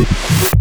Good.